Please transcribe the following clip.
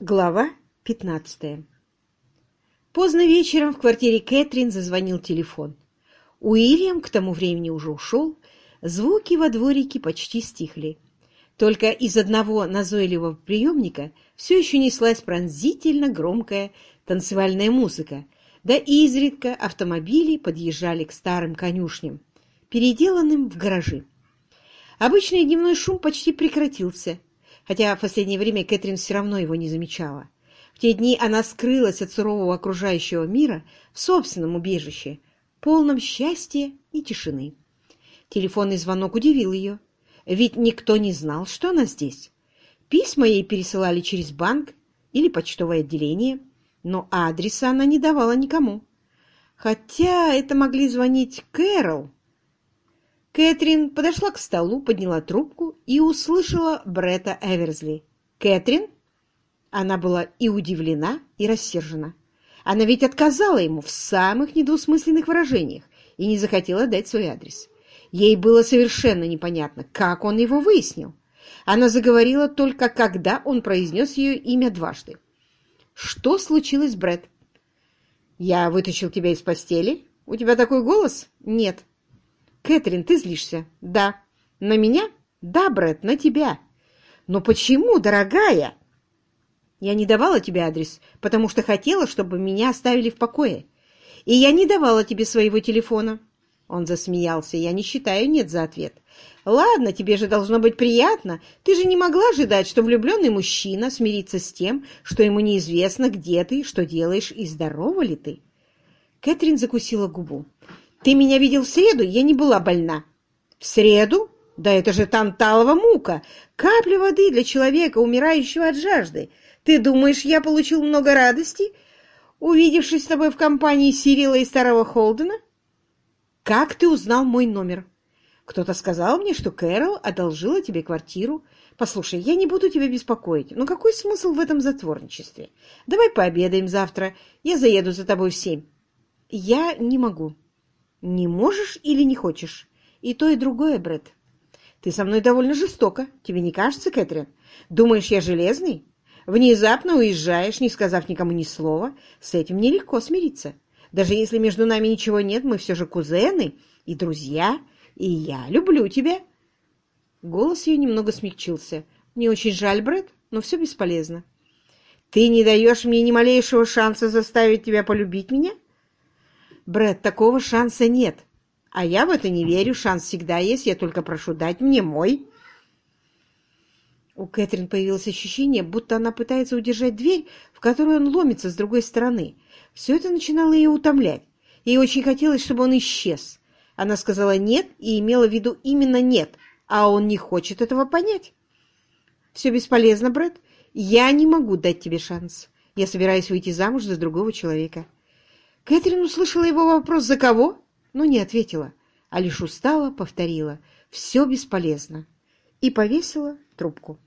Глава 15 Поздно вечером в квартире Кэтрин зазвонил телефон. Уильям к тому времени уже ушел, звуки во дворике почти стихли. Только из одного назойливого приемника все еще неслась пронзительно громкая танцевальная музыка, да изредка автомобили подъезжали к старым конюшням, переделанным в гаражи. Обычный дневной шум почти прекратился, хотя в последнее время Кэтрин все равно его не замечала. В те дни она скрылась от сурового окружающего мира в собственном убежище, полном счастья и тишины. Телефонный звонок удивил ее, ведь никто не знал, что она здесь. Письма ей пересылали через банк или почтовое отделение, но адреса она не давала никому. Хотя это могли звонить Кэрол, Кэтрин подошла к столу, подняла трубку и услышала Бретта Эверсли. «Кэтрин?» Она была и удивлена, и рассержена. Она ведь отказала ему в самых недвусмысленных выражениях и не захотела дать свой адрес. Ей было совершенно непонятно, как он его выяснил. Она заговорила только, когда он произнес ее имя дважды. «Что случилось, Брэд?» «Я вытащил тебя из постели? У тебя такой голос?» «Нет». Кэтрин, ты злишься? Да. На меня? Да, Брэд, на тебя. Но почему, дорогая? Я не давала тебе адрес, потому что хотела, чтобы меня оставили в покое. И я не давала тебе своего телефона. Он засмеялся. Я не считаю «нет» за ответ. Ладно, тебе же должно быть приятно. Ты же не могла ожидать, что влюбленный мужчина смирится с тем, что ему неизвестно, где ты, что делаешь и здорова ли ты. Кэтрин закусила губу. Ты меня видел в среду, я не была больна. В среду? Да это же танталова мука. Капля воды для человека, умирающего от жажды. Ты думаешь, я получил много радости, увидевшись с тобой в компании Сирила и старого Холдена? Как ты узнал мой номер? Кто-то сказал мне, что Кэрол одолжила тебе квартиру. Послушай, я не буду тебя беспокоить, но какой смысл в этом затворничестве? Давай пообедаем завтра, я заеду за тобой в семь. Я не могу. Не можешь или не хочешь? И то, и другое, Брэд. Ты со мной довольно жестоко. Тебе не кажется, Кэтрин? Думаешь, я железный? Внезапно уезжаешь, не сказав никому ни слова. С этим нелегко смириться. Даже если между нами ничего нет, мы все же кузены и друзья, и я люблю тебя. Голос ее немного смягчился. Мне очень жаль, Брэд, но все бесполезно. Ты не даешь мне ни малейшего шанса заставить тебя полюбить меня? — Брэд, такого шанса нет. А я в это не верю. Шанс всегда есть. Я только прошу дать мне мой. У Кэтрин появилось ощущение, будто она пытается удержать дверь, в которую он ломится с другой стороны. Все это начинало ее утомлять. Ей очень хотелось, чтобы он исчез. Она сказала «нет» и имела в виду именно «нет», а он не хочет этого понять. «Все бесполезно, Брэд. Я не могу дать тебе шанс. Я собираюсь выйти замуж за другого человека». Кэтрин услышала его вопрос «За кого?», но не ответила, а лишь устало повторила «Все бесполезно» и повесила трубку.